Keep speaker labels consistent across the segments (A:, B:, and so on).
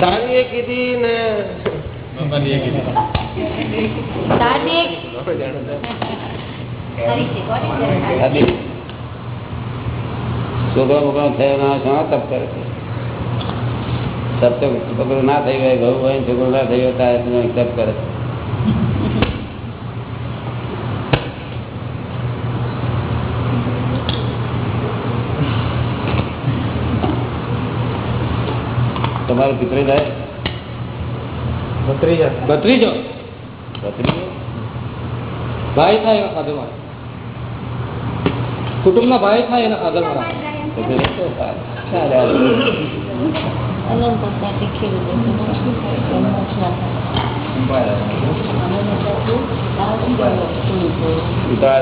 A: સારીએ કીધી ને
B: છોકરા બોકરા થયા ના ઘણા તપ કરે છે? તપ તો છોકરો ના થઈ હોય ઘઉં હોય છોકરો ના થઈ હોય ત્યારે તપ કરે છે. તમારો દીકરો થાય? બત્રીજો
A: ભાઈ થાય એના ફાધર મારા કુટુંબના ભાઈ થાય એના ફાધર મારા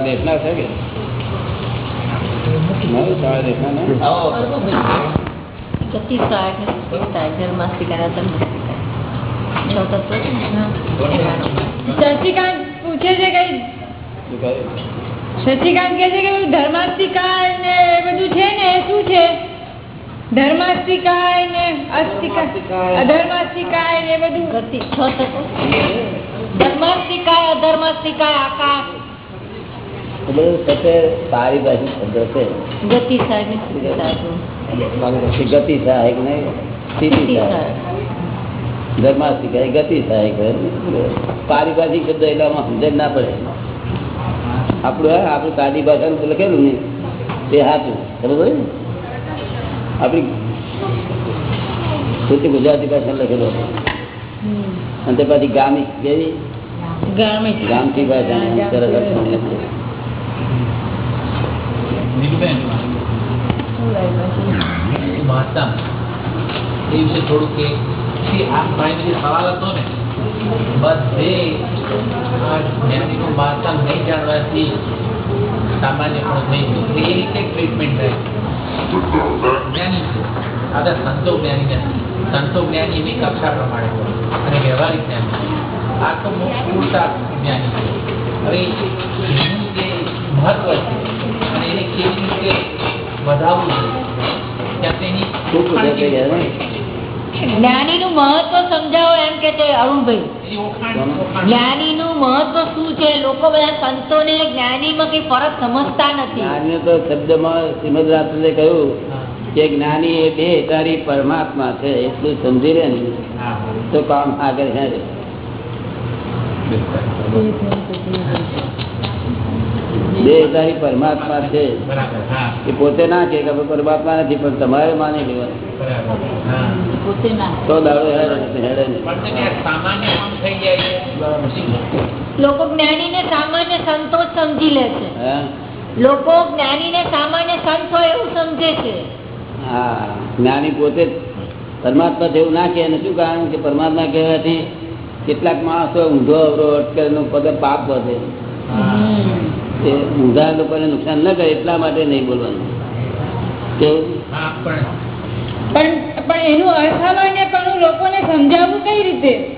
B: દેશના છે કે? ના, દેશના
C: ગતિ સહાયક ને સુખી સહાયક ધર્માસ્તિકા અને છ તત્વ છે ને
D: શશિકાંત પૂછે છે કઈ
B: શું
D: શશિકાંત કે છે કે પેલું ધર્માસ્તિકા ને એ બધું છે ને એ શું છે? ધર્માસ્તિકાય ને અસ્તિકાય અધર્માસ્તિકાય ને બધું.
C: છ તત્વ. ધર્માસ્તિકાય અધર્માસ્તિકાય આકાશ.
B: બધું સાથે સારી બાજુ શબ્દ છે
C: ગતિ સહાયક ને સુખી સહાયક
B: એ ગતિ સહાયક નહીં સ્થિતિ
C: સ્થિતિ
B: સહાયક
C: સહાયક
B: ધર્માસ્તિક એ ગતિ સહાયક પારિભાષિક શબ્દ એટલે આમાં સમજણ ના પડે આપણું હા આપણું સાદી ભાષાનું લખેલું ને તે સાચું બરોબર ને આપણી શુદ્ધ ગુજરાતી ભાષા લખેલું હતું અને તે પછી ગામી કેવી
D: ગામિત
B: ગામથી ભાષા સરસ અર્થ મળે છે.
E: નીલુબેન મહત્તમ એ વિશે થોડું કે કે આ ભાઈને જે સવાલ હતો ને બધે આ જ્ઞાનીનું મહત્તમ નહીં જાણવાથી સામાન્ય પણ થઈ ગયું એ રીતે ટ્રીટમેન્ટ રહે જ્ઞાની છે આ તો સંતો જ્ઞાની નથી સંતો જ્ઞાની એની કક્ષા પ્રમાણે હોય અને વ્યવહારિક જ્ઞાની આ તો મૂળતા જ્ઞાની છે હવે એનું જે મહત્વ છે અને એને કેવી રીતે વધારવું?
C: જ્ઞાની નું મહત્વ સમજાવો એમ કે અરુણભાઈ જ્ઞાની નું મહત્વ શું છે લોકો બધા સંતો ને જ્ઞાની માં કઈ ફરક સમજતા નથી
B: જ્ઞાની તો શબ્દમાં શ્રીમદ રાત્રે કહ્યું કે જ્ઞાની એ બે તારી પરમાત્મા છે એટલું સમજી લે ને. તો કામ આગળ છે તારી પરમાત્મા છે. એ પોતે ના કે પરમાત્મા નથી પણ તમારે માની લેવાનું
E: બરાબર હા.
C: પોતે ના
B: તો દાડો હેડે ને હેડે ને.
E: પણ તેને આ સામાન્ય પણ થઈ જાય છે.
C: લોકો જ્ઞાની ને સામાન્ય સંતો સમજી લે છે. લોકો જ્ઞાની ને સામાન્ય સંત હોય એવું સમજે છે.
B: હા જ્ઞાની પોતે પરમાત્મા જેવું ના કે શું કારણ કે પરમાત્મા કહેવાથી કેટલાક માણસો ઊંધો અવરો અટકે પગ પાપ વધે. એ ઊંધા લોકોને નુકસાન ન કરે એટલા માટે નહીં બોલવાનું.
E: પણ
D: પણ પણ એનું અસામાન્યપણું લોકોને સમજાવવું કઈ રીતે?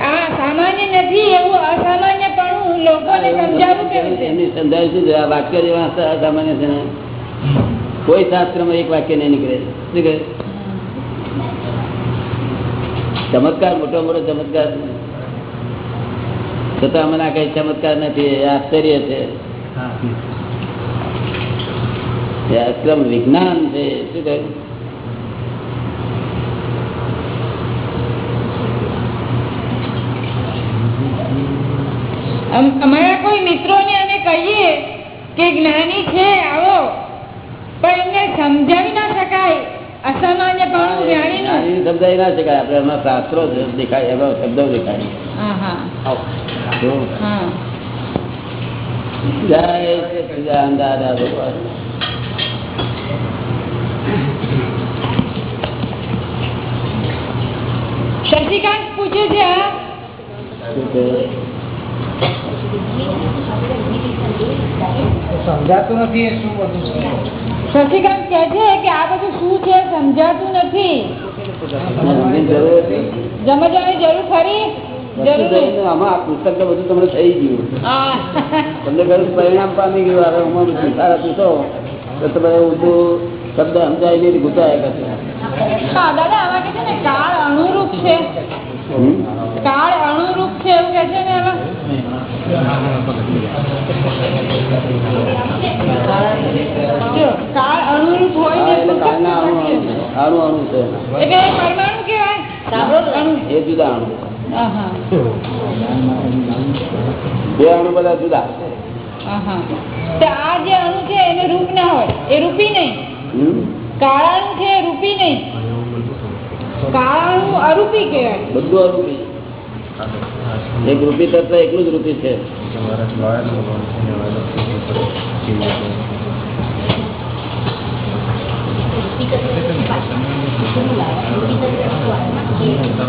D: આ સામાન્ય નથી એવું અસામાન્યપણું લોકોને સમજાવવું રીતે?
B: વાક્ય જેવા છે ને. કોઈ શાસ્ત્રમાં એક વાક્ય નહીં નીકળે. શું કહે? ચમત્કાર મોટો મોટો ચમત્કાર. છતાં મને આ કઈ ચમત્કાર નથી આશ્ચર્ય છે. વિજ્ઞાન છે શું કહ્યું
D: અમારા કોઈ મિત્રોને અમે કહીએ કે જ્ઞાની છે આવો. પણ એમને સમજાવી ના શકાય. અસામાન્યપણું જ્ઞાનીનું
B: જ્ઞાનીને સમજાવી ના શકાય. આપણે એમાં શાસ્ત્રો દેખાય એવા શબ્દો દેખાય.
D: શશિકાંત પૂછે છે?
A: સમજાતું નથી શું બધું
D: શશિકાંત કહે છે કે આ બધું શું છે? સમજાતું નથી.
B: સમજવાની જરૂર
D: ખરી?
B: આમાં આ પુસ્તક તો બધું તમને થઈ ગયું. તમને કહ્યું પરિણામ પામી ગયું. હવે હું પૂછારા પૂછો તો. તમે ઊંધું શબ્દ સમજાય નહીં ગુચાયા કરશે
D: હા દાદા આમાં કે છે ને કાળ અનુરૂપ છે. કાળ અનુરૂપ છે એવું કે છે ને આમાં? કાળ અનુરૂપ હોય ને
B: કાળના અણુ અણુ છે.
D: એટલે પરમાણુ
B: એ જુદા અણુ બે અણુ બધા જુદા.
D: આ જે અણુ છે એને રૂપ ના હોય એ રૂપી નહીં? કાળાણુ છે રૂપી નહીં. કાળાણુ અરૂપી કહેવાય.
B: બધું અરૂપી. એક રૂપી તત્વ એકલું જ રૂપી છે.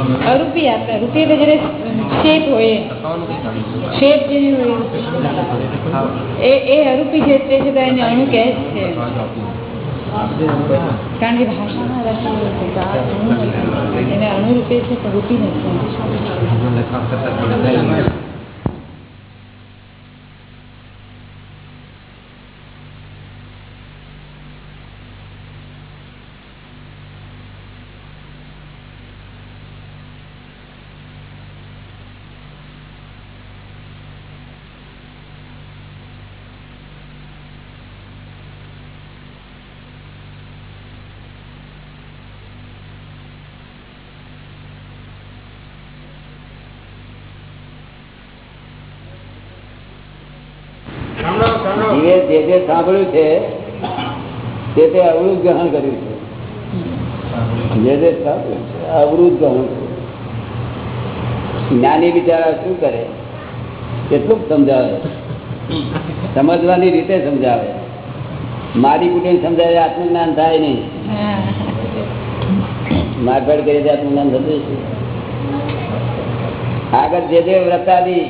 D: અરૂપી આપતા રૂપી એટલે જેને શેપ હોય શેપ જેની હોય એ. એ અરૂપી જે તે છે એને અણુ કહે છે. કારણ કે ભાષામાં છે નથી. એને અણુરૂપે છે પણ રૂપી નથી
B: જીવે જે જે સાંભળ્યું છે, તે તે અવરું ગ્રહણ કર્યું છે. જે તે અવરું ગ્રહણ જ્ઞાની બિચારા શું કરે? કેટલું સમજાવે? સમજવાની રીતે સમજાવે. મારી કુટીને સમજાવે, આત્મજ્ઞાન થાય નહીં. મારફાડ કરી આત્મજ્ઞાન થતું આગળ જે જે વ્રતાદી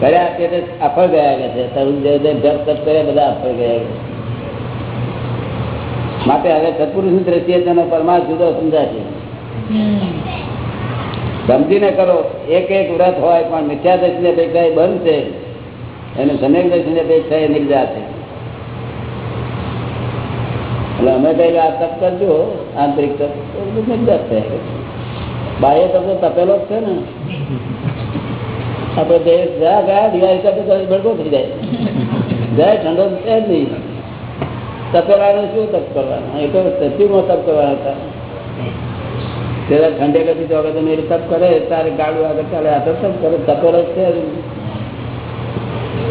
B: કર્યા તે અફળ ગયા છે? તરુણ જપ તપ કર્યા બધા અફળ ગયા માટે હવે સત્પુરુષની દ્રષ્ટિએ તેનો પરમાર્થ જુદો સમજાશે સમજીને કરો એક એક વ્રત હોય પણ મિથ્યા દર્શની અપેક્ષા એ બંધ છે. અને સમ્યક દર્શની અપેક્ષા એ નિર્જા છે. એટલે અમે કઈ આ તપ કરજો આંતરિક તપ. નિર્જા કરે. બાહ્ય તપ તો તપેલો જ છે ને. આપણે દેશ ગયા ગયા દિવાળી સાથે ભડકો થઈ જાય. જાય ઠંડો છે જ નહીં. તપેલાનું શું તપ કરવાનું? એ તો સચિવમાં તપ કરવાના હતા. પેલા ઠંડે કદી તો તમે એ તપ કરે, તારે ગાડું આગળ ચાલે આ તો તપ કરે. તપેલો જ છે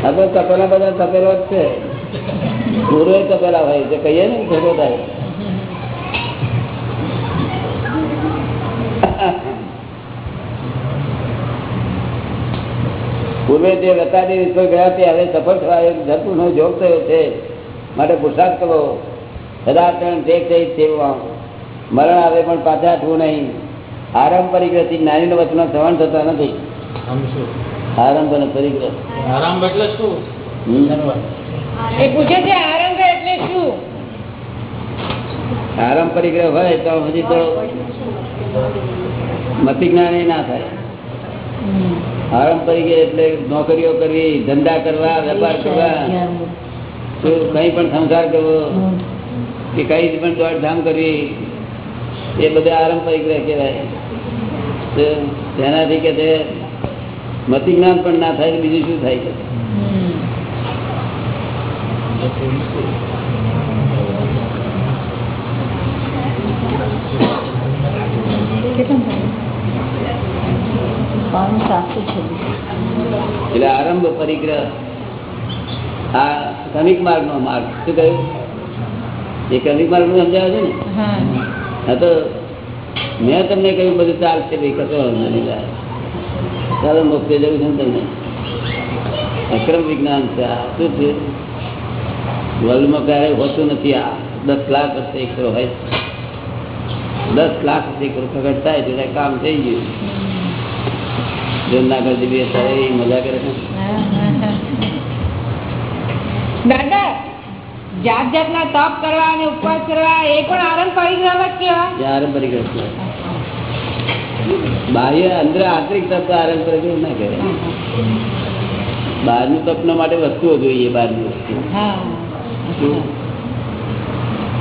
B: આ તો તપેલા બધા તપેલો જ છે. પૂર્વે તપેલા હોય જે કહીએ ને, ભેગો થાય. પૂર્વે જે વતાની વિશ્વ ગયા તે હવે સફળ થવા એક ધરપુરનો જોગ થયો છે. માટે પુરસાદ કરો. સદાચરણ જે કઈ સેવા મરણ આવે પણ પાછા થવું નહીં. આરંભ પરિગ્રહથી નાની વચનો સહન થતા નથી. આરંભ અને પરિગ્રહ.
E: આરામ એટલે શું?
D: એ પૂછે છે આરંભ એટલે શું?
B: આરંભ પરિગ્રહ હોય તો હજી તો મતિ જ્ઞાન એ ના થાય. આરંભ ગયા એટલે નોકરીઓ કરવી ધંધા કરવા વેપાર કરવા કઈ પણ સંસાર કરવો કે કઈ પણ દોડધામ કરવી એ બધા આરંભ પરિગ્રહ કહેવાય. તો તેનાથી કે તે મતિ જ્ઞાન પણ ના થાય બીજું શું થાય?
C: બાણું સાતસો છે.
B: એટલે આરંભ પરિગ્રહ આ ક્રમિક માર્ગ નો માર્ગ. શું કહ્યું? એ ક્રમિક માર્ગનું સમજાવે છે ને?
D: હા.
B: હા તો મેં તમને કહ્યું બધું ચાલશે ભાઈ કશો વાંધો નહીં ચાલો મોકલી જવું છે તમને. અક્રમ વિજ્ઞાન છે આ શું છે? વર્લ્ડમાં ક્યારેય હોતું નથી આ. દસ લાખ હશે એકરો હોય. દસ લાખ હશે એકરો પ્રગટ થાય તો કામ થઈ ગયું. જો ના કરતી બી અત્યારે મજા કરે
D: દાદા જાત જાતના તપ કરવા અને ઉપવાસ કરવા એ પણ આરંભ પરિગ્રહ જ
B: આરંપરિક રસ્તો બાહ્ય અંદર આંતરિક તત્વ આરંપરિક ના બહારનું તપના માટે વસ્તુઓ જોઈએ બહારની વસ્તુ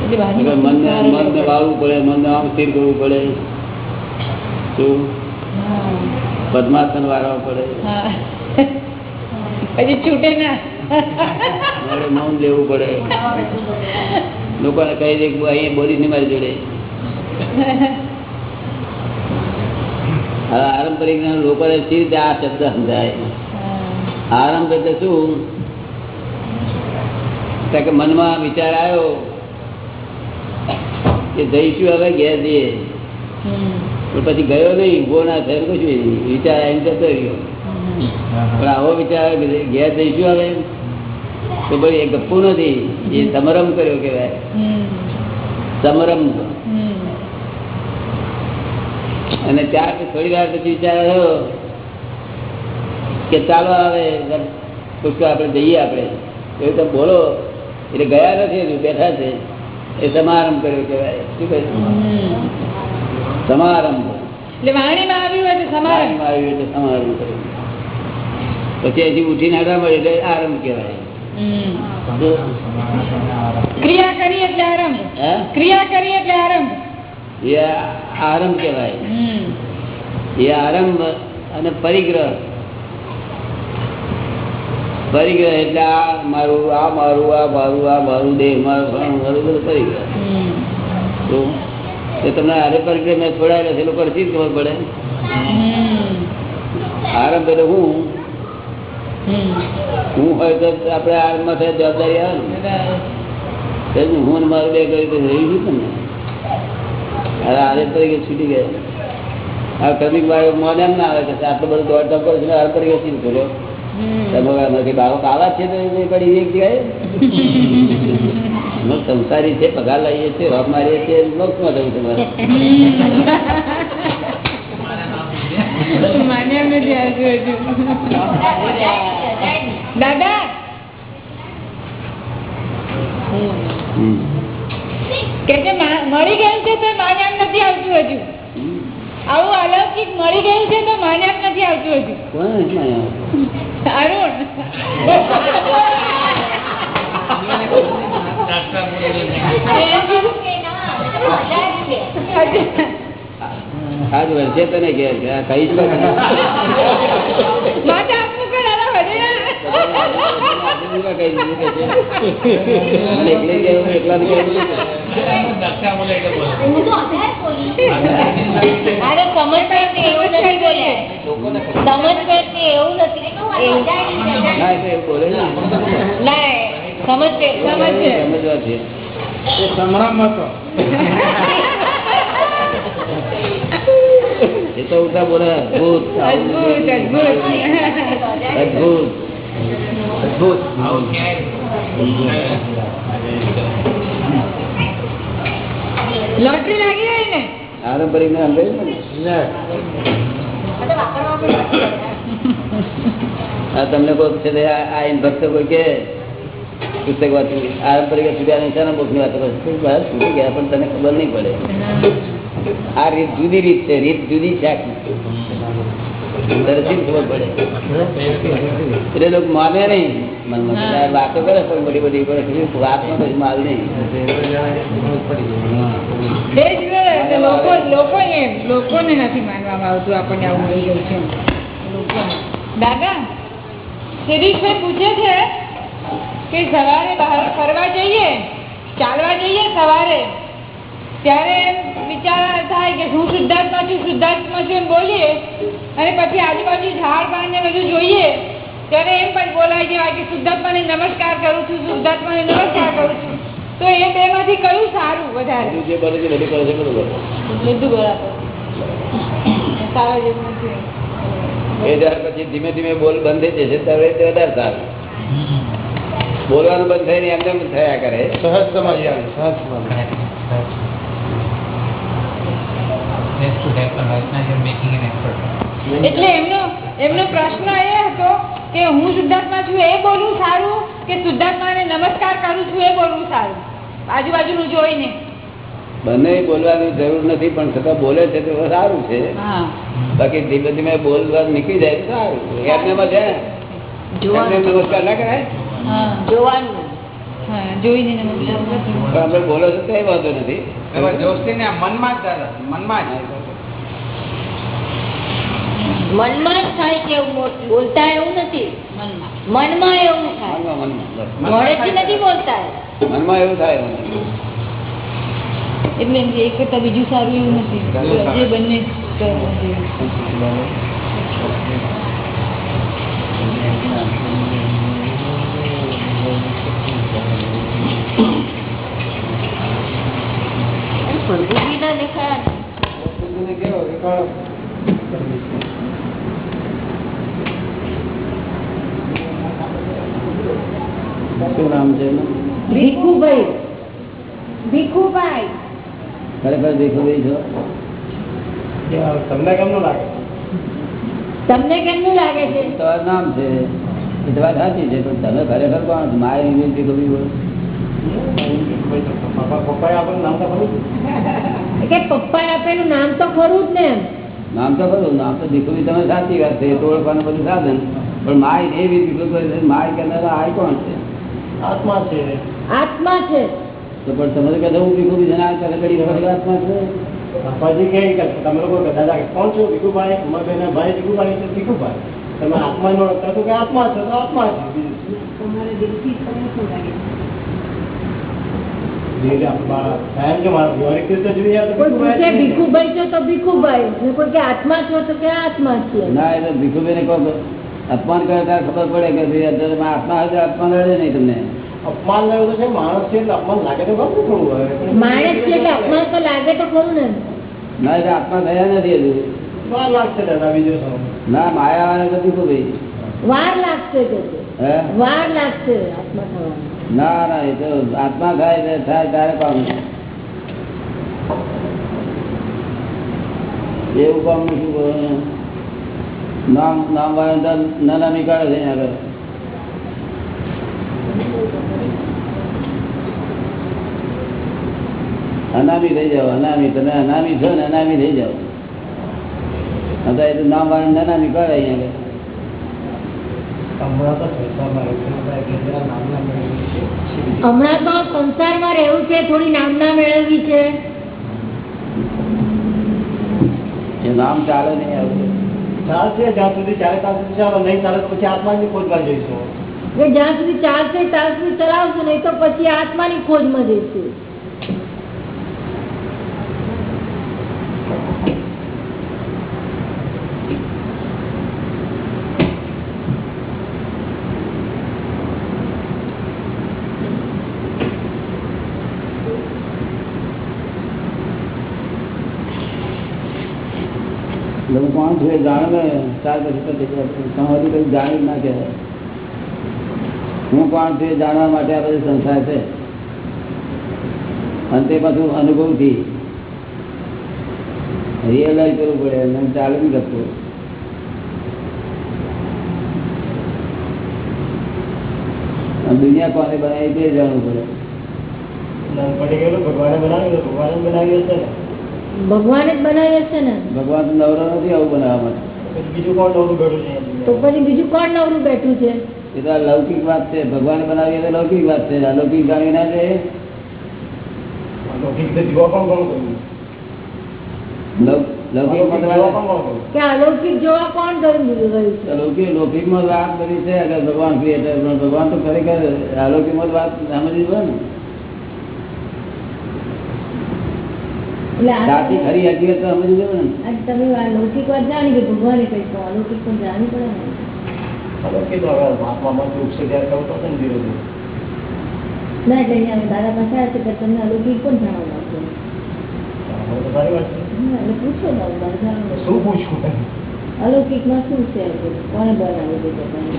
B: મનને મનને
D: લેવું
B: વાળવું પડે મનને આમ સ્થિર કરવું પડે. શું. પદ્માસન વાળવા પડે.
D: પછી છૂટે ના.
B: મારે મૌન લેવું પડે. લોકોને કહી દે અહીંયા બોલી નહીં મારી જોડે. હવે પારંપરિક લોકોને સી રીતે આ શબ્દ સમજાય? આરંભ એટલે શું? કે મનમાં વિચાર આવ્યો કે જઈશું હવે ઘેર જઈએ. પણ પછી ગયો નહીં ઊભો ના થયો કશું વિચાર આવીને જતો રહ્યો. પણ આવો વિચાર આવે ઘેર જઈશું હવે તો ભાઈ એ ગપ્પુ નથી. એ સમરમ કર્યો કેવાય સમરમ. અને ત્યાર થોડી વાર પછી વિચાર આવ્યો કે ચાલો આવે પુષ્કળ આપણે જઈએ આપણે. એવું તમે બોલો. એટલે ગયા નથી બેઠા છે. એ સમારંભ કર્યો કહેવાય. શું
D: હમ.
B: સમારંભ. પછી હજી ઉઠીને હડવા મળે એટલે આરંભ કહેવાય.
D: ક્રિયા કરી એટલે આરંભ. ક્રિયા કરી એટલે આરંભ.
B: એ આરંભ કહેવાય. એ આરંભ અને પરિગ્રહ. પરિગ્રહ એટલે આ મારું આ મારું આ મારું આ મારું દેહ મારું ફલાણું મારું બધું પરિગ્રહ.
D: હમ.
B: તો એ તમને આરે પરિગ્રહ મેં છોડાયેલા છે લોકો શી ખબર પડે? આરંભ એટલે હું. હું હોય તો આપણે આરંભમાં થાય જવાબદારી આવે ને. હું મારું બે કરી તો રહી ગયું તમને. હવે આરે તરીકે છૂટી ગયા. આ ક્રમિક વાળો મોને એમ ના આવે કે આટલો બધો દોડ ધક્કો છે આર તરીકે ચીજ કર્યો?
D: હમ.
B: તમે નથી બાળક આવા છે તો પડી એક જગ્યાએ? અમે સંસારી છે પગાર લઈએ છીએ રોપ મારીએ છીએ મોક્ષમાં જવું તમારે.
D: દાદા! કે જે મળી ગયું છે તો માન્યા નથી આવતું હજુ. આવું અલૌકિક મળી ગયું છે તો માન્યા નથી આવતું હજુ? અરુણ.
B: આજ વર્ષે તને ઘેર. મને એકલે
C: સમજ પડતી એવું નથી સમજ
B: એ તો
C: સમજ
B: સમજવા છે.
A: એ
B: તો બોલે અદભુત
D: અદભુત અદભુત. લોટરી લાગી ગઈ ને?
B: પારંપરિક ને સમજાયું ને. આ તમને કોઈ છે આ આ ભક્ત કોઈ કે પુસ્તક વાંચવું. પારંપરિક છૂટ્યા નિશાના બુકની વાતો કરું ગયા પણ તને ખબર નહીં પડે. આ રીત જુદી રીત છે. રીત જુદી
D: લોકોને નથી માનવામાં આવતું આપણને આવું મળી ગયું છે. દાદા પૂછે છે કે સવારે બહાર ફરવા જઈએ ચાલવા જઈએ સવારે ત્યારે વિચાર થાય કે હું શુદ્ધાત્મા છું શુદ્ધાત્મા છું એમ બોલીએ અને પછી આજુબાજુ ઝાડ પાન ને બધું જોઈએ ત્યારે એમ પણ બોલાય જવાય કે શુદ્ધાત્માને નમસ્કાર કરું છું શુદ્ધાત્માને નમસ્કાર કરું છું. તો એ બે માંથી કયું સારું વધારે?
B: બધું બરોબર? એ ત્યાર પછી ધીમે ધીમે બોલ બંધ થઈ જશે ત્યારે વધારે સારું. બોલવાનું બંધ થઈને એમને એમ થયા કરે.
A: સહજ સમાધિ સહજ
D: એટલે એમનો એમનો પ્રશ્ન એ હતો કે હું શુદ્ધાત્મા છું એ બોલવું સારું કે શુદ્ધાત્માને નમસ્કાર કરું છું એ બોલવું સારું? આજુબાજુનું જોઈને.
B: બંને બોલવાની જરૂર નથી પણ છતાં બોલે છે તો સારું છે. બાકી ધીમે ધીમે બોલવા નીકળી જાય સારું. એમને નમસ્કાર ના કરાય.
C: જોવાનું.
B: આપણે બોલો છો કઈ વાંધો નથી.
A: મનમાં જ મનમાં
C: મનમાં જ થાય કેવું બોલતા એવું નથી. મનમાં. એવું થાય. મોડેથી નથી બોલતા.
B: મનમાં એવું થાય
D: એટલે એમ કે એક કરતા બીજું સારું એવું નથી. જે બંને કરવા
B: શું નામ છે
C: ભીખુભાઈ. ભીખુભાઈ.
B: ખરેખર દેખુભાઈ છો?
A: તમને કેમનું લાગે?
C: તમને કેમનું લાગે છે?
B: તમારું નામ છે. વાત સાચી છે પણ તમે ખરેખર કોણ? મારી ઇંગ્લિશ દેખુભાઈ બોલો.
C: કે આપેલું નામ તો ખરું જ ને
B: નામ તો ખરું નામ તો દેખુભાઈ તમે સાચી વાત છે ઓળખવાનું બધું સાધન. પણ માય એ બી માય કહેનારા આ કોણ છે?
A: આત્મા છે.
C: આત્મા છે.
B: તો પણ તમે તો હું દેખુભાઈ જણા કરે વખત આત્મા છે?
F: બાપાજી કહે કે તમે લોકો દાદા કોણ છો? ભીખુભાઈ ઉમાબેન ભાઈ ભીખુભાઈ છે ભીખુભાઈ. તમે આત્મા નો ઓળખતા તો કે આત્મા છે તો આત્મા છે. બીજું શું? ધીરે આપણે બા-
B: અપમાન કરે ત્યારે ખબર પડે કે આત્મા હોય અપમાન રડે નહીં તમને.
F: અપમાન તો છે માણસ છે એટલે અપમાન લાગે તો ગમતું થોડું
C: માણસ છે એટલે અપમાન તો લાગે તો ખરું ને.
B: ના એટલે આત્મા થયા નથી હજુ.
F: વાર લાગશે દાદા બીજો
B: ના માયા વાળા તો ભીખુભાઈ
C: વાર લાગશે વાર લાગશે આત્મા થવામાં
B: ના ના, એ તો આત્મા થાય થાય ત્યારે કામ એવું કામ શું નામ નામ વાળા નાના નીકાળે છે આગળ. અનામી થઈ જાઓ, અનામી. તમે અનામી છો ને અનામી થઈ જાઓ. અત્યારે નામ વાળા નાના નીકાળે અહીંયા આગળ.
F: હમણાં તો સંસારમાં
C: રહેવું છે. થોડી નામના મેળવવી છે.
B: એ નામ ચાલે નહીં આવું
F: ચાલશે જ્યાં સુધી ચાલે ત્યાં સુધી ચાલો નહીં ચાલે તો પછી આત્માની ખોજમાં જઈશું.
C: જ્યાં સુધી ચાલશે ત્યાં સુધી ચલાવશું નહીં તો પછી આત્માની ખોજમાં જઈશું
B: એટલે હું કોણ છું એ જાણે ને ત્યાર પછી તો તમારી કઈ જાણી જ ના કહેવાય હું કોણ છું એ જાણવા માટે આ બધો સંસાર છે અને તે પાછું અનુભવથી રિયલાઇઝ કરવું પડે એમને ચાલે નહીં કરતું અને દુનિયા કોને બનાવી તે જાણવું પડે
F: નાનપણી ગયેલું ભગવાને બનાવ્યું તો ભગવાને જ બનાવ્યું હશે ને
C: ભગવાને જ બનાવ્યો છે ને?
B: ભગવાન નવરો નથી આવું બનાવવા માટે.
F: બીજું કોણ નવું બેઠું છે?
C: તો પછી બીજું કોણ નવરું બેઠું છે?
B: એ તો આ લૌકિક વાત છે. ભગવાન બનાવી એ તો લૌકિક વાત છે. અલૌકિક જાણી ના છે
F: લૌકિક કોણ કોણ કર્યું?
C: અલૌકિક
B: લૌકિકમાં વાત બધી છે. ભગવાન ક્રિએટર ભગવાન તો ખરેખર અલૌકિકમાં વાત સમજવી ને.
C: તમે-
B: ખરી હકીકત તો સમજવી પડે ને.
C: તમે આ લૌકિક વાત જાણી કે ભગવાને કઈ તો અલૌકિક પણ જાણવી પડે ને.
F: લૌકિક તો હવે આત્મામાં ઉઠશે ત્યારે તો ને ધીરે ધીરે
C: ના એટલે અહીંયા દાદા પાસે આવ્યા છે કે તમને અલૌકિક પણ જાણવા લાગશે
F: હવે તો સારી વાત છે.
C: એટલે પૂછો દાદા
F: શું પૂછવું
C: અલૌકિકમાં શું છે કે કોણે બનાવ્યું છે કે તમે?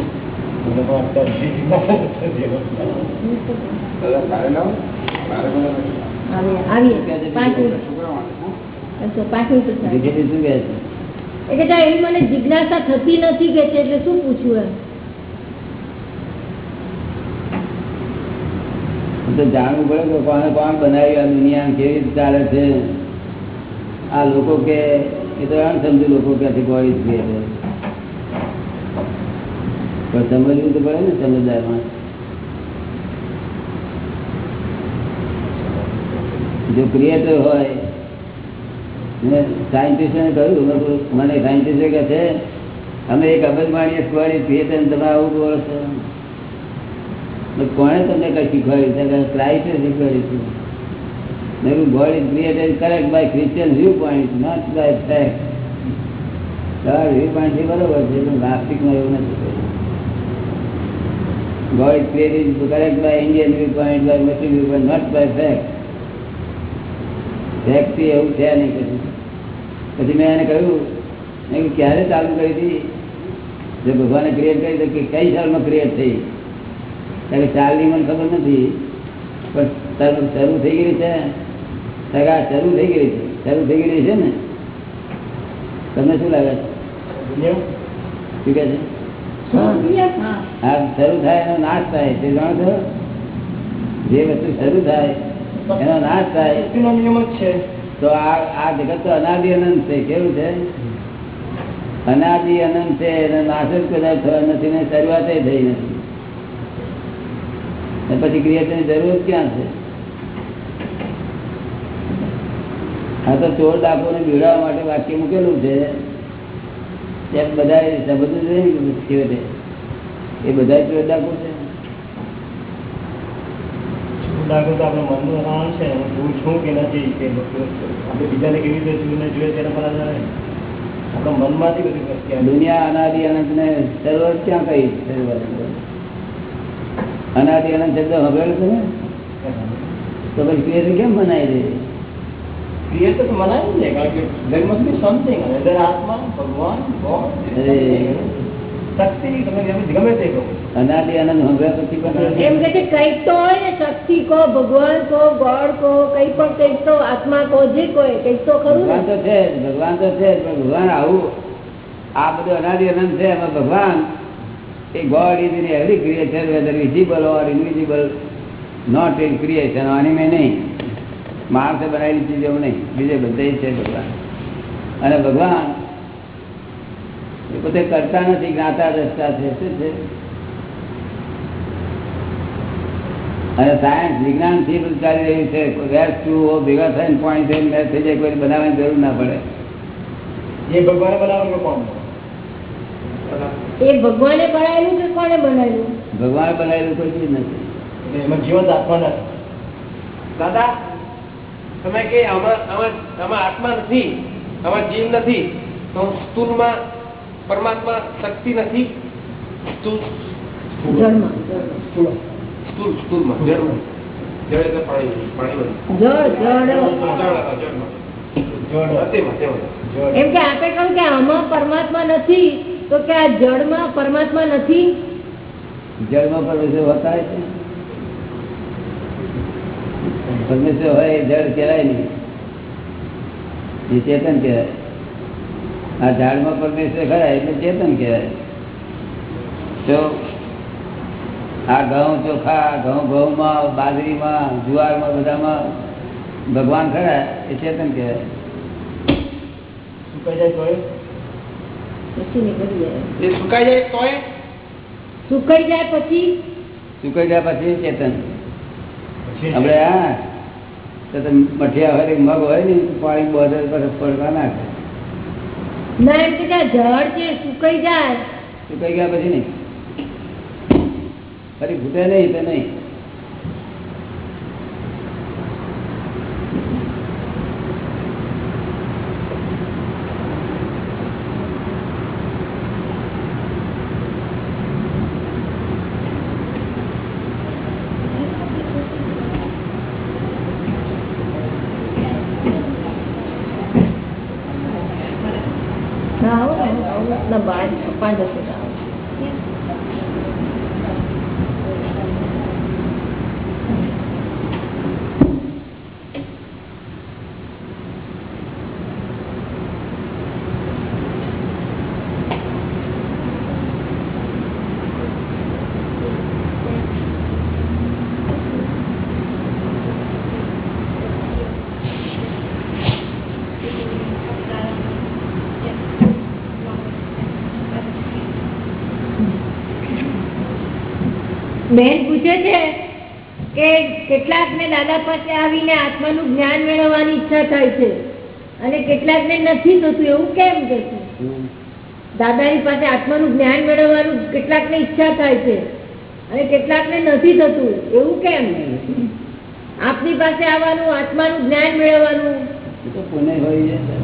F: મને જિજ્ઞાસા થતી
C: નથી કે છે એટલે શું પૂછવું એમ?
B: તો જાણવું પડે કે કોને કોણ બનાવી આ દુનિયા કેવી રીતે ચાલે છે. આ લોકો કે એ તો અણસમજુ લોકો ક્યાંથી ગોળી છે. પણ સમજવું તો પડે ને સમજદારમાં. જો ક્રિએટર હોય સાયન્ટિસ્ટે કહ્યું મને સાયન્ટિસ્ટ કહે છે, અમે એક અબજ માણીએ શીખવાડી ક્રિએટર તમે આવું બોલો છો કોણે તમને કઈ શીખવાડ્યું? ક્રાઇસ્ટ શીખવાડ્યું છે. મેં God is created correct by Christian view point not by fact sir view point બરોબર છે, પણ નાસ્તિકમાં એવું નથી correct by Indian view point by Muslim view point ફેક્ટથી એવું છે નહીં કશું. પછી મેં એને કહ્યું મેં ક્યારે ચાલુ કરી હતી? જો ભગવાને ક્રિએટ કરી તો કે કઈ સાલમાં ક્રિએટ થઈ? ત્યારે ચાલની મને ખબર નથી પણ તારું શરૂ થઈ ગઈ છે. સગા શરૂ થઈ ગઈ છે. શરૂ થઈ ગઈ છે ને? તમને શું લાગે? છે શું કહે છે?
D: હા
B: શરૂ થાય એનો નાશ થાય. તે જાણો છો? જે વસ્તુ શરૂ થાય એનો નાશ થાય.
F: નિયમ જ છે.
B: તો આ જગત તો અનાદિ અનંત છે. કેવું છે? અનાદિ અનંત છે એનો નાશ જ કદાચ થયો નથી ને શરૂઆત થઈ નથી. પછી ક્રિએટરની જરૂર ક્યાં છે? આ તો ચોર ડાકોને બીડાવવા માટે વાક્ય મૂકેલું છે. એમ બધા જોઈએ એ બધા ચોર ડાકો છે?
F: દાખલો તો આપણે મનનું નામ છે હું છું કે નથી કે આપણે બીજાને કેવી રીતે છું ને જોઈએ તેના પર આધાર. આપણા મનમાંથી બધી વસ્તુ
B: દુનિયા અનાદિ અનંત ને શરૂઆત ક્યાં કઈ શરૂઆત. અનાદિ અનંત શબ્દ સાંભળેલો છે ને? તો પછી ક્રિએટર કેમ મનાય દે
F: Creator તો મનાય છે ને કારણ કે ધર્મ સમથિંગ અંદર આત્મા ભગવાન God,
B: અનાદિ અનંત સાંભળ્યા પછી પણ
C: એમ કે છે તો હોય ને શક્તિ કહો ભગવાન કહો ગોળ કહો કઈ પણ કંઈક તો આત્મા કહો જે કહો કંઈક તો ખરું
B: ભગવાન તો છે ભગવાન તો છે પણ ભગવાન આવું આ બધું અનાદિ અનંત છે એમાં ભગવાન એ God is in every creation whether visible or invisible not in creation આની મેં નહીં. માણસે બનાવેલી ચીજો નહીં બીજે બધે છે ભગવાન. અને ભગવાન એ પોતે કરતા નથી જ્ઞાતા રસ્તા છે. શું છે? અને સાયન્સ વિજ્ઞાનથી બધું ચાલી રહ્યું છે. વેર ટુ ભેગા થઈને પાણી થઈને મેચ થઈ જાય કોઈ બનાવવાની જરૂર ના પડે.
F: એ ભગવાને બનાવેલું કોણ?
C: એ ભગવાને બનાવેલું કે કોણે બનાવેલું
B: ભગવાન બનાવેલું કોઈ ચીજ નથી.
F: એમાં જીવંત આત્મા નથી.
G: દાદા તમે કે આમાં આમાં આમાં આત્મા નથી આમાં જીવ નથી તો સ્થૂળમાં પરમાત્મા શક્તિ નથી. જળ
C: જળ જળ.
G: જળ
F: જળ. જળ.
C: એમ કે આપે કહ્યું કે આમાં પરમાત્મા નથી તો કે આ જળમાં પરમાત્મા નથી?
B: જળમાં પરમેશ્વર હોતા છે? પરમેશ્વર હોય જળ કહેવાય નહીં. એ ચેતન કહેવાય. આ ઝાડમાં પરમેશ્વર ખરા એટલે ચેતન કહેવાય. તો આ ઘઉં ચોખા ઘઉં ઘઉંમાં બાજરીમાં જુવારમાં બધામાં ભગવાન ખરા એ ચેતન કહેવાય.
F: સુકાઈ જાય
C: પછી
G: એ સુકાઈ જાય તોય?
C: સુકાઈ જાય પછી?
B: પછી ચેતન.
F: પછી
B: આપણે હા તો મઠિયા હોય મગ હોય ને પાણી બધા પર પડવા નાખે.
C: ના એમ કે જળ છે, સુકાઈ જાય.
B: સુકાઈ ગયા પછી નહીં. ફરી ફૂટે નહીં, તો નહીં
C: ના આવો ને આવો. ના બાર પાંચ હશે તો આવો. બેન પૂછે છે કે કેટલાકને દાદા પાસે આવીને આત્માનું જ્ઞાન મેળવવાની ઈચ્છા થાય છે અને કેટલાકને નથી થતું એવું કેમ કે છે? દાદાની પાસે આત્માનું જ્ઞાન મેળવવાનું કેટલાકને ઈચ્છા થાય છે અને કેટલાકને નથી થતું એવું કેમ? આપની પાસે આવવાનું આત્માનું જ્ઞાન મેળવવાનું.
B: તો પુણ્ય હોય છે.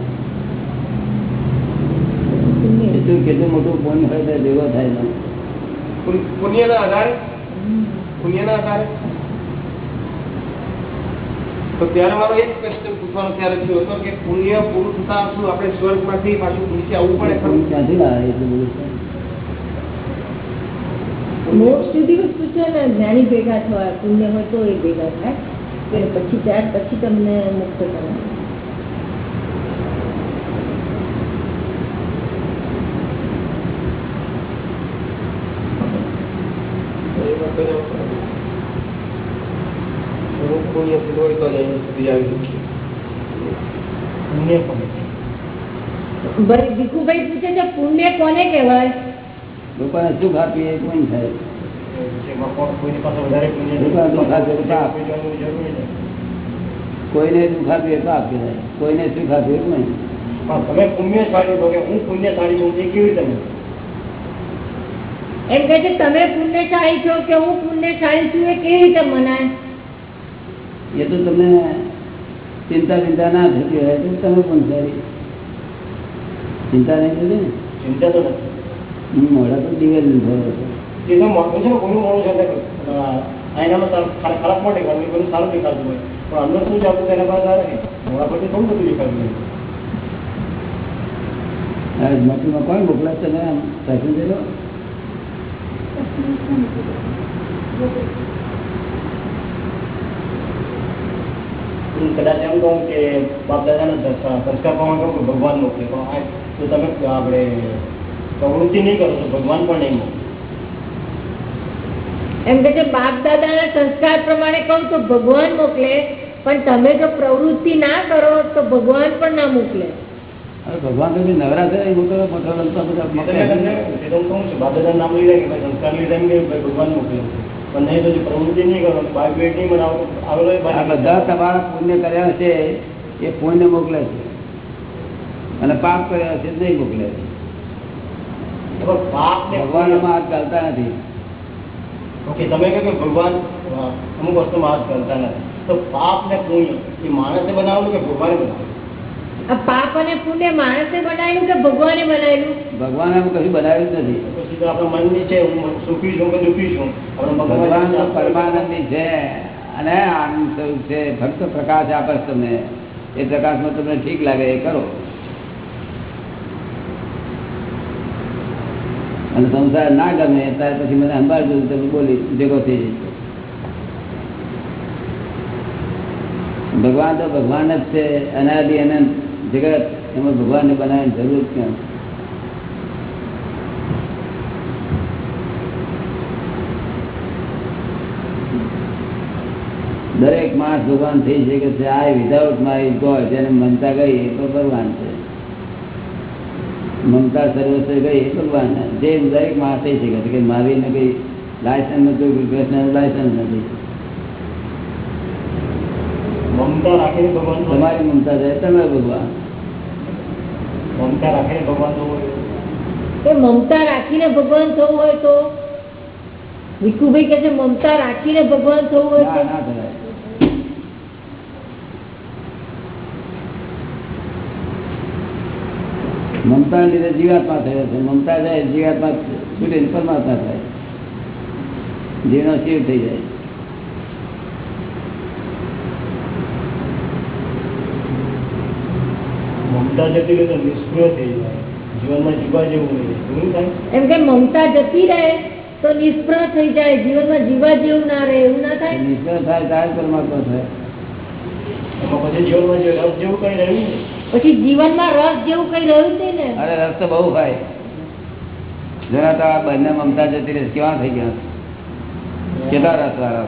B: કેટલું મોટું પુણ્ય હોય તો ભેગો થાય ને.
G: પુણ્યના આધારે? પુણ્યના આધારે તો ત્યારે મારો એક ક્વેશ્ચન પૂછવાનો ત્યારે થયો હતો કે પુણ્ય પૂરું થતા શું આપણે સ્વર્ગમાંથી પાછું નીચે આવવું પડે ખરું?
B: ક્યાંથી લાવે એટલું બધું?
C: મોક્ષ સુધી જ પૂછો ને જ્ઞાની ભેગા થવા પુણ્ય હોય તો એ ભેગા થાય કે પછી ત્યાર પછી તમને મુક્ત કરે
G: એ વખતે જવું પડે. થોડું પુણ્ય થતું હોય તો સુધી આવી શકીએ.
F: પુણ્ય કોને
C: ભાઈ ભીખુભાઈ પૂછે છે પુણ્ય કોને કહેવાય?
B: લોકોને સુખ આપીએ પુણ્ય થાય?
F: કોઈની
B: દુઃખ આપીએ તો આપી જાય કોઈને સુખ આપીએ તો નહીં.
F: પણ તમે પુણ્યશાળી છો કે હું પુણ્યશાળી છું એ કેવી રીતે
C: એમ કે છે તમે પુણ્યશાળી છો કે હું પુણ્યશાળી છું એ કેવી રીતે મનાય?
B: એ તો તમને ચિંતા ચિંતા ના થતી હોય તો તમે પુણ્યશાળી ચિંતા નહીં થતી ને?
F: ચિંતા તો નથી.
B: હું મોડા પર દિવેલ છો.
F: મોટું છે ને મોડું છે. આઈનામાં ખરાબ પણ દેખાતું હોય, સારું દેખાતું હોય. પણ અંદર શું તેના પાસે મોડા પરથી થોડું બધું દેખાતું હોય.
B: આ મટીમાં કોણ મોકલા તમે આમ પેસેન્જરો
F: હું કદાચ એમ કહું કે બાપ દાદાના સંસ્કાર પ્રમાણે કહું કે ભગવાન મોકલે પણ આ તો તમે આપણે પ્રવૃત્તિ નહીં કરો તો ભગવાન પણ નહીં મોકલે
C: એમ કે છે બાપ દાદાના સંસ્કાર પ્રમાણે કહું તો ભગવાન મોકલે પણ તમે જો પ્રવૃત્તિ ના કરો તો ભગવાન પણ ના મોકલે.
B: ભગવાન તો નવરા છે મોકલો બધા
F: સંસ્કાર લીધા એમ કે ભગવાન મોકલે.
B: બધા તમારા પુણ્ય કર્યા છે એ પુણ્ય મોકલે છે. અને પાપ કર્યા છે નહીં મોકલે
F: પણ પાપ ને
B: ભગવાનમાં હાથ ચાલતા નથી.
F: ઓકે તમે કહો કે ભગવાન અમુક વસ્તુમાં હાથ કરતા નથી. તો પાપ ને પુણ્ય એ માણસે બનાવેલું કે ભગવાને બનાવેલું?
C: પાપ અને પુણ્ય માણસે બનાવ્યું કે ભગવાને બનાવ્યું?
B: ભગવાન કશું બનાવ્યું નથી.
F: પછી મનની છે હું સુખી છું કે દુઃખી છું?
B: ભગવાન તો છે. અને આનંદ સ્વરૂપ છે ભક્ત પ્રકાશ આપે તમને. એ પ્રકાશમાં તમને ઠીક લાગે એ કરો. અને સંસાર ના ગમે ત્યાર પછી મને સંભાળજો તમે બોલી ભેગો થઈ જશે ભગવાન તો ભગવાન જ છે અનાદિ અનંત. જગત એમાં ભગવાનને બનાવવાની જરૂર ક્યાં? દરેક માણસ ભગવાન થઈ શકે છે, આ વિધાઉટ મારી ગોડ જેને મમતા ગઈ એ તો ભગવાન છે. મમતા સર્વસ્વ ગઈ એ ભગવાન જે દરેક માણસ થઈ શકે છે કે મારીને કઈ લાયસન્સ નતું કે કૃષ્ણ લાયસન્સ નથી
F: મમતા રાખે ભગવાન
B: તમારી મમતા છે તમે ભગવાન.
F: મમતા રાખીને ભગવાન.
C: એ મમતા રાખીને ભગવાન થવું હોય તો? વિકુભાઈ કે છે મમતા રાખીને ભગવાન થવું હોય તો?
B: મમતા લીધે જીવાત્મા થયો છે. મમતા જાય જીવાત્મા છૂટે પરમાત્મા થાય. જીવનો શિવ થઈ જાય.
F: મમતા જતી રહે તો નિષ્ક્રિય થઈ જાય. જીવનમાં જીવા જેવું નહીં. થાય?
C: એમ કે મમતા જતી રહે તો નિષ્ફળ થઈ જાય. જીવનમાં જીવા જેવું ના રહે. એવું ના થાય?
B: નિષ્ફળ થાય ત્યારે પરમાત્મા થાય.
F: પછી જીવનમાં જે રસ જેવું કઈ રહ્યું
C: પછી જીવનમાં રસ જેવું કઈ રહ્યું છે ને.
B: અરે રસ તો બહુ ભાઈ. જરા તો આ બંને મમતા જતી રહે. કેવા થઈ ગયા? કેટલા રસ વાળા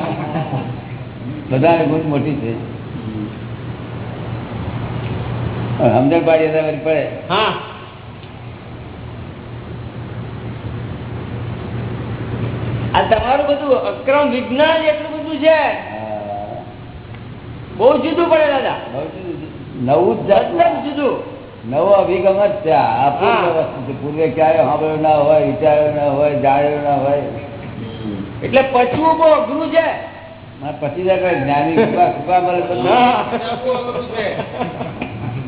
B: બધા ભૂલ મોટી છે. સમજણ પાડી હજાર પડે.
A: હા. આ તમારું બધું અક્રમ વિજ્ઞાન એટલું બધું છે. બહુ જુદું પડે દાદા.
B: બહુ જુદું જુદું. નવું જ
A: જુદું.
B: નવો અભિગમ જ છે. આ અપૂર્વ વસ્તુ છે. પૂર્વે ક્યારે સાંભળ્યો ના હોય વિચાર્યો ના હોય જાણ્યો ના હોય.
A: એટલે પચવું બહુ અઘરું છે.
B: પછી જ્ઞાની કૃપા કૃપા મળે તો
A: હા.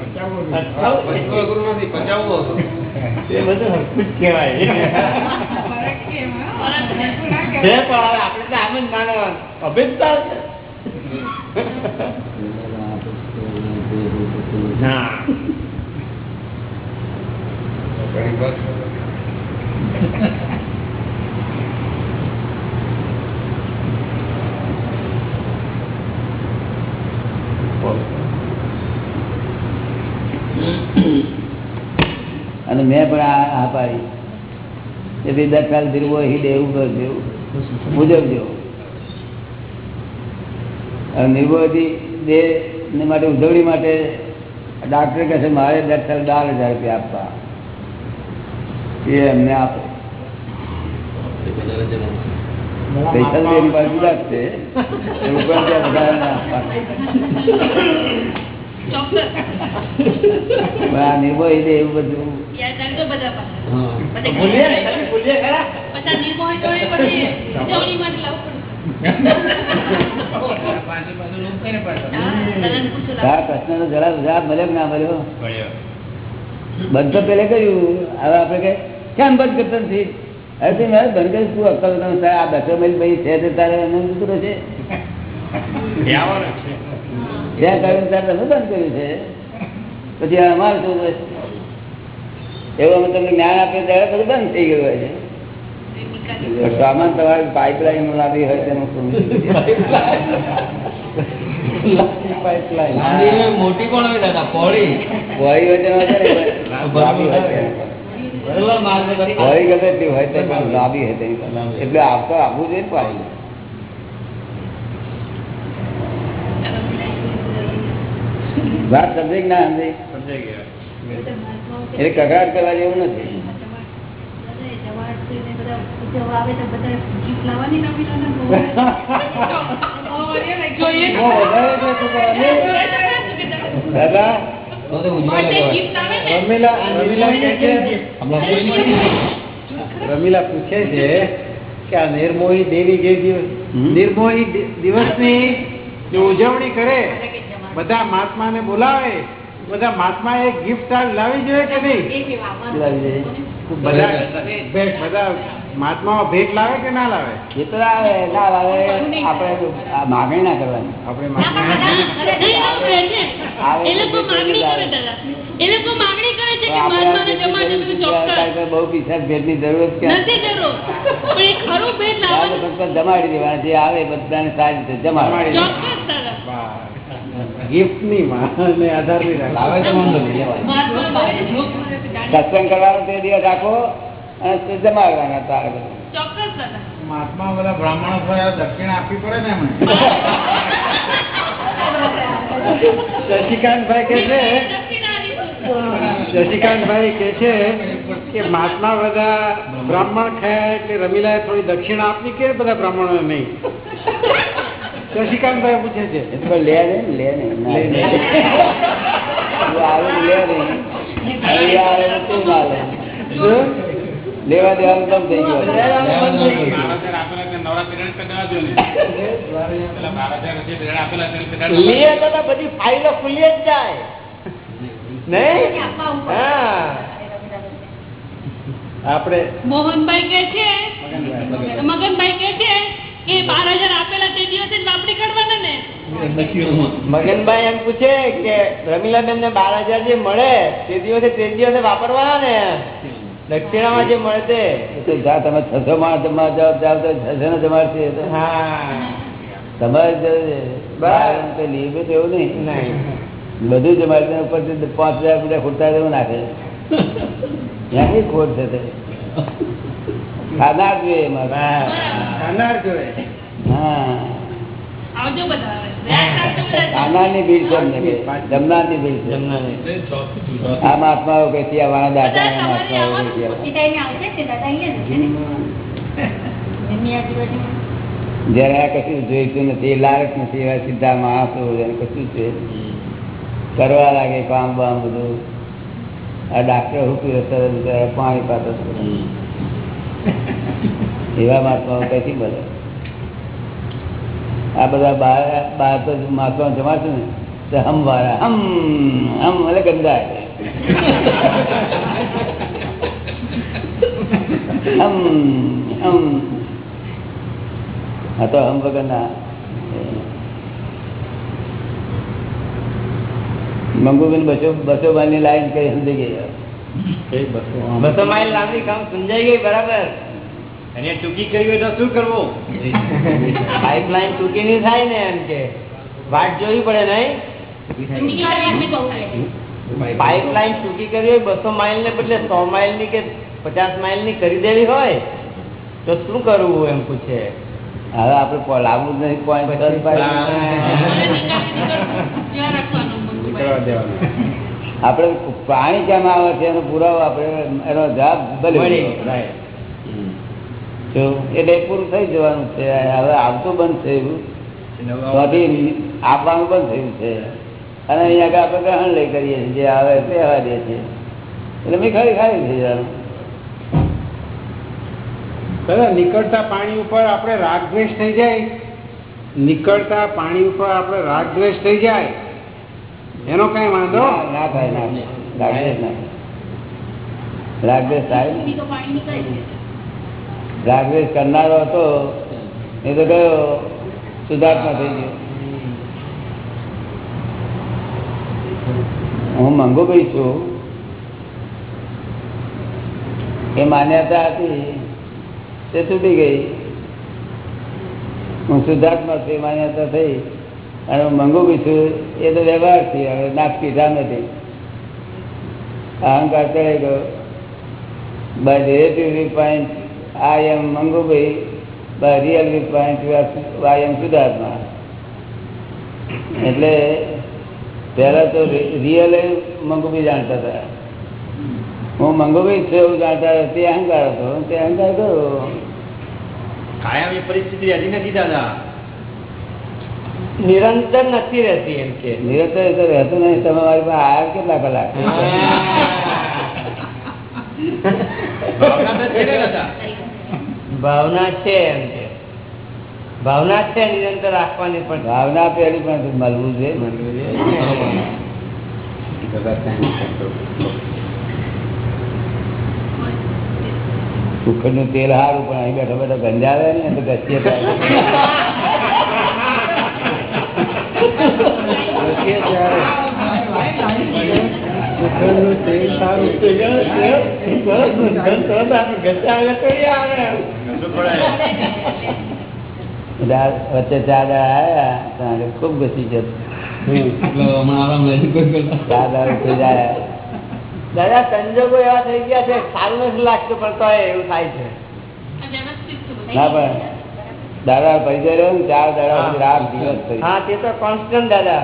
G: પચવું અઘરું નથી પચાવવું અઘરું
H: એ બધું હરખું જ કહેવાય છે પણ હવે આપણે તો આમ જ માનવાનું અભેદભાવ છે ના
B: અને મેં પણ આ પાડી. તેથી દર કાલ ધીરવો હિડ એવું કરજો મુજબજો અને નિર્ભયથી દેહ ને માટે ઉજવણી માટે ડાક્ટર કહે છે મારે દર સાલ બાર હજાર રૂપિયા આપવા. એ એમને આપે. પૈસા તો એની છે. એ ઉપર ત્યાં વધારે એવું બધું પ્રશ્ન નો જરા જવાબ મળ્યો ના મળ્યો? બંધ તો પેલે કર્યું. હવે આપણે કે કેમ બંધ કરતા નથી? અરે તે મારે બંધ કરી શું અક્કલ તમે આ બસો મહિલ ભાઈ છે તારે એને દીકરો છે. ત્યાં કર્યું ત્યારે તમે બંધ કર્યું છે. પછી અમારે શું? એવું અમે તમને જ્ઞાન આપીએ ત્યારે બધું બંધ થઈ ગયું હોય છે. સામાન તમારે પાઇપલાઇન લાવી હોય તેનું
G: મોટી કોણ હોય દાદા?
B: પણ તે. ગમે હોય પણ લાંબી હોય તેની એટલે આવતો આવવું જોઈએ ને વાત વાત ના સમજાય સમજાઈ સમજે એટલે કકડાટ કરવા જેવું નથી.
H: રમીલા પૂછે છે કે આ નિર્મોહી દેવી જે દિવસ નિર્મોહી દિવસની જે ઉજવણી કરે બધા મહાત્માને બોલાવે. બધા મહાત્મા એ ગિફ્ટ લાવી જોઈએ કે નહીં? બધા ભેટ. લાવે કે ના લાવે?
B: એ તો આપણે માગણી કરવાની.
H: આપણે
I: જમાડે
B: જમાડી દેવાના જે આવે બધાને સારી રીતે
I: દાદા. ગિફ્ટની આધારની.
B: સત્સંગ કરવાનો તે દિવસ રાખો અને જમાડવાના તારે બધું.
G: મહાત્મા બધા બ્રાહ્મણો દક્ષિણ આપવી પડે ને એમને
H: શશિકાંતભાઈ કે છે શશિકાંતભાઈ કે છે કે મહાત્મા બધા બ્રાહ્મણ ખાયા એટલે રમીલાએ થોડી દક્ષિણા આપી કે બધા બ્રાહ્મણો નહીં શશિકાંતભાઈ પૂછે છે.
B: લે નહીં લે નહીં.
H: લે
B: આવે લે નહીં. આવે તું ના લે. લેવા દેવાનું કમ થઈ ગયું.
A: લીએ તો તો બધી ફાઇલો ખુલી જ જાય. નહીં
H: આપણે
I: મોહનભાઈ કે છે? મગનભાઈ કે છે? કે બાર હજાર આપેલા તે દિવસે જ વાપરી કાઢવાના ને.
A: મગનભાઈ એમ પૂછે કે રમીલાબેન ને બાર હજાર જે મળે તે દિવસે તે દિવસે વાપરવાના ને? દક્ષિણામાં જે મળે તે.
B: તમે છસો માં જમા જાઓ જાઓ તો છસો ને જમાડશે તમારે એવું નહીં. બધું જમાડી ઉપર પાંચ હજાર રૂપિયા ખૂટતા એવું નાખે ખોટ છે ખાનાર જોઈએ
F: ખાનાર જોઈએ.
B: હા.
I: આવજો બધા વ્યાસ આવજો બધા.
B: ખાનારની ભીડ છે એમને જમનારની ભીડ છે. આ મહાત્માઓ દાદા મહાત્માઓ જયારે આ કશું જોઈતું નથી લાલચ નથી એવા સીધા માણસો કશું છે. કરવા લાગે કામ બામ બધું. આ ડાક્ટર હુકી પાણી પાતો એવા મહાત્માઓ કઈથી બોલે આ બધા બહાર બહાર તો મહાત્મા જમાશે ને, તો હમ વાળા, હમ હમ, એટલે ગંદા હમ હમ. આ તો હમ વગર ના મંગુબેન બસો બસો બારની લાઈન કઈ સમજી ગઈ
A: બસો માઇલ લાંબી કામ સમજાઈ ગઈ બરાબર. અને ટૂંકી કરી હોય તો શું કરવું? પાઇપલાઇન ટૂંકી નહીં થાય ને એમ કે. વાટ જોવી પડે નહીં? પાઇપલાઇન ટૂંકી કરવી હોય બસો માઇલ ને બદલે સો માઇલની કે પચાસ માઇલની કરી દેવી હોય તો શું કરવું એમ પૂછે?
B: હવે આપડે લાવવું જ નહીં પોઈન્ટ
I: હવે
B: પાણી કેમ આવે છે? એનો પુરાવો આપણે એનો જવાબ ભલે જો એટલે એ પૂરું થઈ જવાનું છે. હવે આવતું બંધ થયું. આપવાનું બંધ થયું છે. અને અહીંયા આગળ આપણે ગ્રહણ લઈ કરીએ છીએ જે આવે તે આવવા દે છે. એટલે મેં ખાલી ખાલી થઈ જવાનું.
F: દાદા નીકળતા પાણી ઉપર આપણે રાગ દ્વેષ થઈ જાય? નીકળતા પાણી ઉપર આપણે રાગ દ્વેષ થઈ જાય? એનો કઈ વાંધો?
B: ના થાય ના
I: જ છે.
B: રાગદ્વેષ કરનારો હતો એ તો ગયો સુધાર્થમાં થઈ ગયો. હું મંગુભાઈ છું એ માન્યતા હતી તે તૂટી ગઈ. હું શુદ્ધાત્મા છું માન્યતા થઈ. અને હું મંગુભાઈ છું એ તો વ્યવહારથી હવે નાક સામે નથી અહંકાર ચડાઈ ગયો. By the relative viewpoint, I am Mangubhai by real viewpoint, I am સુધાર્થમાં એટલે પહેલાં તો રિયલ મંગુભાઈ જાણતા હતા. હું મંગુભાઈ છું એવું જાણતા તે અહંકાર હતો. તે અહંકાર કરો
A: કાયમ એ પરિસ્થિતિ હતી નથી દાદા. નિરંતર નથી રહેતી એમ કે.
B: નિરંતર તો રહેતું નહીં. તમે મારી પાસે આયા કેટલા કલાક?
A: ભાવના છે ને એમ કે. ભાવના છે નિરંતર રાખવાની પણ.
B: ભાવના પેલી પણ મળવું છે ઉખડનું તેલ સારું પણ અહીં બેઠા બેઠા ગંજાવે ને તો
F: સારું
B: વચ્ચે ચાર આવ્યા ખૂબ ઘસી જતો જાય
A: દાદા સંજોગો એવા થઈ ગયા છે સારું નથી લાગતું પણ તો એવું થાય છે.
B: ના પણ દાદા પરિચય રહ્યો ને ચાર દાડા રાત દિવસ
A: હા તે તો કોન્સ્ટન્ટ દાદા.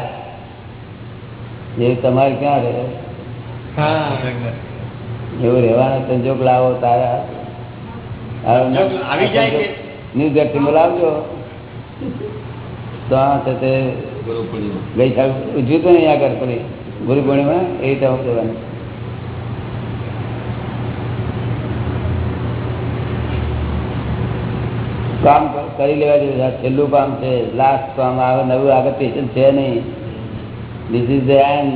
B: એ તમારે ક્યાં રહે? એવું રહેવાનો સંજોગ લાવો તારા.
A: આવી જાય
B: ન્યૂઝ વ્યક્તિ બોલાવજો તો આ તે ગઈ સાહેબ ઉજવ્યું હતું ને અહીંયા આગળ પડી ગુરુ પૂર્ણિમા એ રીતે આવું જવાનું. કામ કરી લેવા જેવું છેલ્લું કામ છે. લાસ્ટ કામ આવે નવું આગળ સ્ટેશન છે નહીં. This is the end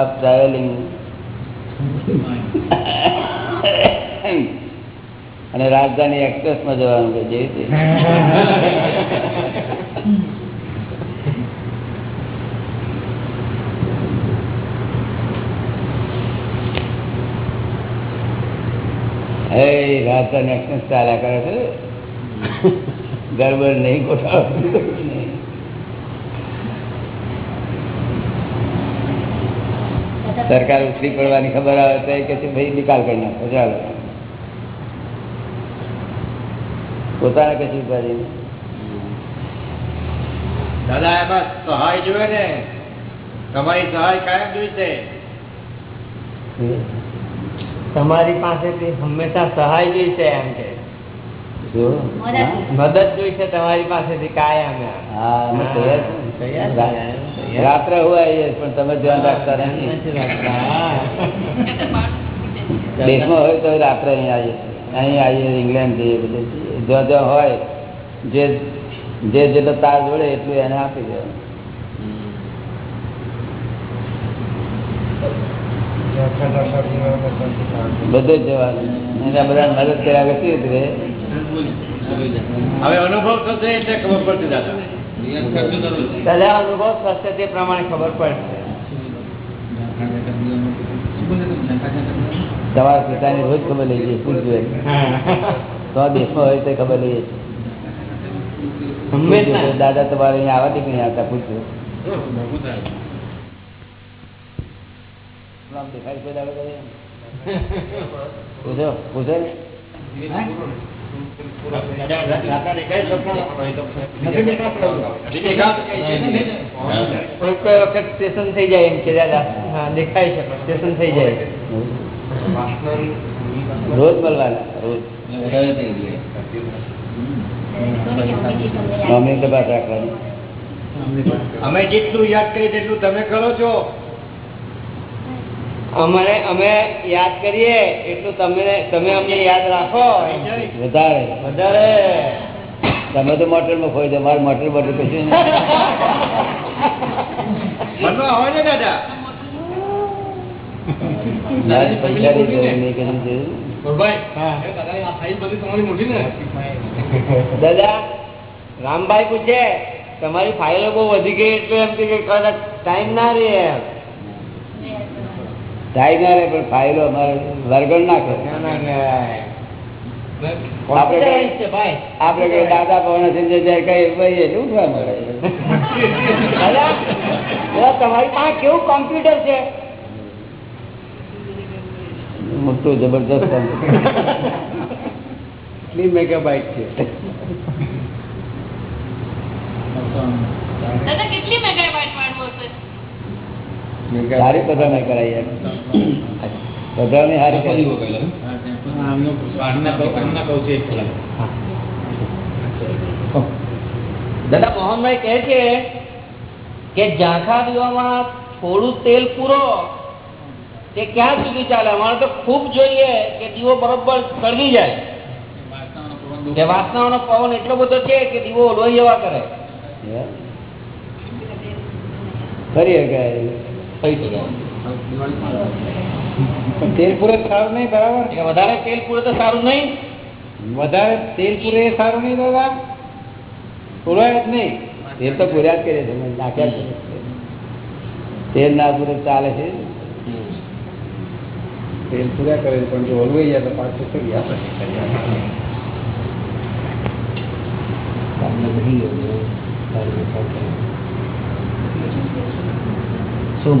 B: of travelling અને રાજધાની એક્સપ્રેસમાં જવાનું છે જે રીતે. રાજધાની એક્સપ્રેસ ચાલ્યા કરે છે. ગરબડ નહીં ગોઠાળો સરકાર ઉછરી પડવાની ખબર આવે તો એ કે ભાઈ નિકાલ કરી નાખો ચાલો. પોતાને કશું કરી
A: દાદા એમાં સહાય જોવે ને તમારી સહાય કાયમ જોઈશે. તમારી પાસેથી હંમેશા સહાય જોઈશે એમ કે. મદદ જોઈશે તમારી પાસેથી કાયમ
B: રાત્રે હું આવીએ પણ તમે ધ્યાન રાખતા. દેશમાં હોય તો રાત્રે અહીં આવીએ અહીં આવીએ ઇંગ્લેન્ડ જઈએ બધે. જ્યાં જ્યાં હોય જે જે જેટલો તાર જોડે એટલું એને આપી દેવાનું. બધું જ જવાનું એના બધા મદદ કર્યા કરતી રહે?
A: હવે અનુભવ થશે એટલે ખબર પડશે દાદા. પહેલા અનુભવ થશે તે પ્રમાણે ખબર પડશે.
B: તમારા પિતાની રોજ ખબર લઈ જઈએ પૂછજો તો દેશમાં હોય તો ખબર લઈએ.
A: હંમેશા.
B: દાદા તમારે અહીંયા આવવાથી નહીં આવતા પૂછજો. દેખાય છે દાદા પૂછો પૂછો ને.
A: સ્ટેશન થઈ જાય એમ કે દાદા દેખાય છે સ્ટેશન થઈ જાય
B: રોજ બોલવાના રોજ
A: અમે જેટલું યાદ કરીએ તેટલું તમે કરો છો. અમારે અમે યાદ કરીએ એટલું તમે તમે અમને યાદ રાખો.
B: વધારે.
A: વધારે.
B: તમે તો મોટરમાં ખોઈ દો મારે મોટર બોટર કશું
A: દાદા? રામભાઈ પૂછે તમારી ફાઇલો બહુ વધી ગઈ એટલે એમ કે કદાચ ટાઈમ ના રહે એમ.
B: થાય ના રે પણ ફાઇલો અમારે વરગણ ના કરે. આપડે કઈ- દાદા પવન સિંહ જાય કઈ ભાઈ ઉઠવા મળે.
A: તમારી પાસે કેવું કોમ્પ્યુટર છે?
B: મોટું જબરદસ્ત મેગા
F: મેગાબાઇટ છે
I: દાદા કેટલી મેગાબાઇટ વાળું હશે
B: સારી પધરામણી કરાઈ એમ. પધરામણી સારી કરી.
A: દાદા મોહનભાઈ કહે છે કે ઝાંખા દીવામાં થોડું તેલ પૂરો. તે ક્યાં સુધી ચાલે? અમારે તો ખૂબ જોઈએ કે દીવો બરોબર સળગી જાય. કે વાસનાઓનો પવન એટલો બધો છે કે દીવો ઓળવાઈ જવા કરે.
B: હે?
F: તેલ પૂરે સારું નહીં બરાબર?
A: વધારે તેલ પૂરે તો સારું નહીં.
F: વધારે તેલ પૂરે સારું નહીં દાદા. પૂરાય જ નહીં.
B: તેલ તો પૂર્યા જ કરે છે નાખ્યા જ છે. તેલ ના પૂરે ચાલે છે.
F: તેલ પૂરા કરે છે પણ જો હલવાઈ જાય તો પાછું થઈ ગયા
B: પછી મન?
F: શું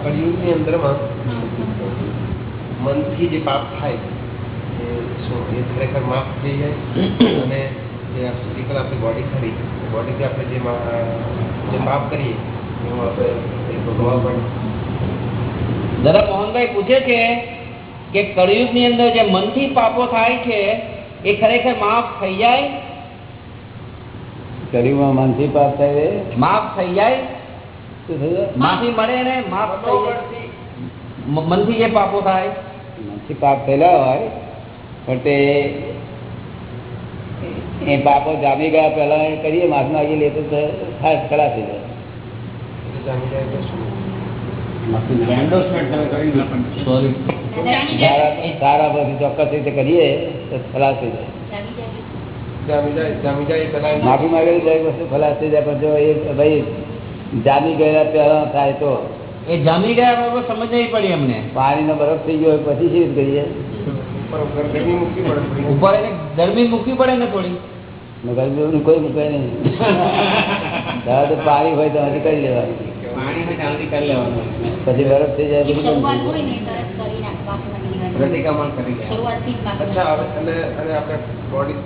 G: કળિયુગની અંદરમાં મનથી જે પાપ થાય એ ખરેખર માફ થઈ જાય અને જે ફિઝિકલ આપણી બોડી ખરી બોડીથી આપણે જે જે પાપ કરીએ એમાં આપણે એ ભોગવવા પણ
A: દાદા મોહનભાઈ પૂછે છે કે કળિયુગની અંદર જે મનથી પાપો થાય છે એ ખરેખર માફ થઈ જાય.
B: શરીરમાં મનથી પાપ થાય રે
A: માફ થઈ જાય.
B: શું થયું?
A: માફી મળે ને માફ થઈ જાય. મ- મનથી જે પાપો થાય.
B: મનથી પાપ થયેલા હોય પણ તે એ પાપો જામી ગયા પહેલા એ કરીએ માફ માગી લે તો ખાસ ખલાસ થઈ જાય. માફી માગેલી દરેક વસ્તુ ખલાસ થઈ જાય પણ જો એ ભાઈ જામી ગયેલા પહેલા થાય તો.
A: એ જામી ગયા બરોબર સમજ નહીં પડી અમને પાણી
B: પાણીનો બરફ થઈ ગયો પછી શું કરીએ?
G: ઉપર
A: એને ગરમી મૂકવી પડે ને થોડી?
B: ગરમી કોઈ મૂકે નહીં. પાણી હોય તો કરી લેવાનું.
F: પાણીમાં ચાલતી કરી લેવાનું.
B: પછી બરફ થઈ જાય
J: શરૂઆત કરી
F: લે
J: શરૂઆતથી
G: બોડી